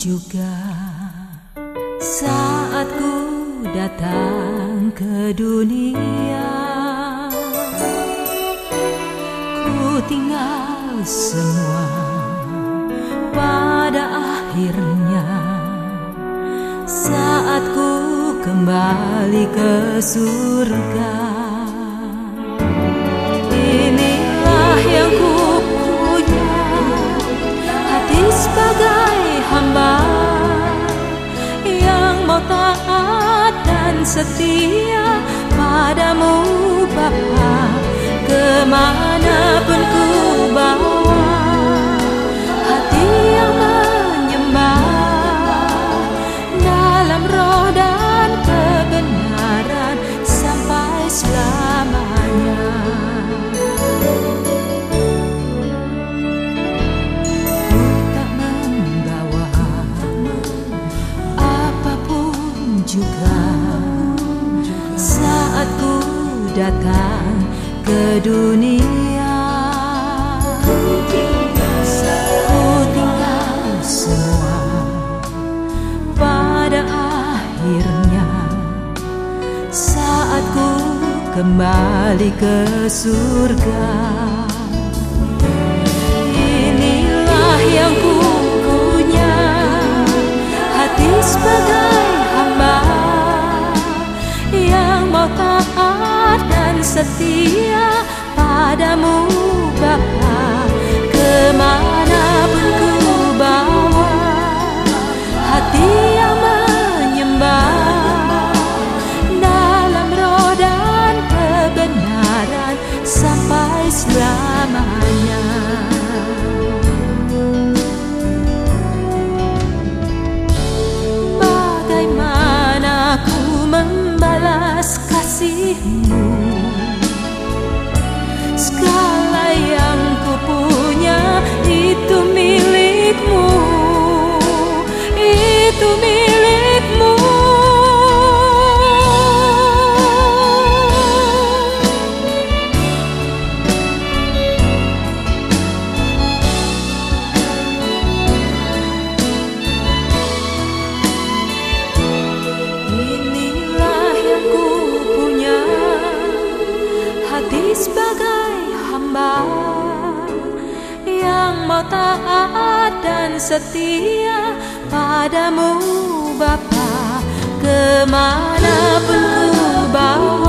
juga. Saat ku datang ke dunia Ku tinggal semua. Pada akhirnya Saat ku kembali ke surga setia Padamu Bapa. Ke mana pun ku datang ke dunia. Ku tinggal semua pada akhirnya. Saat ku kembali ke surga Inilah yang ku dan Hati sebagai hamba Yang mau taat dan setia Padamu Bapa. Ke mana pun ku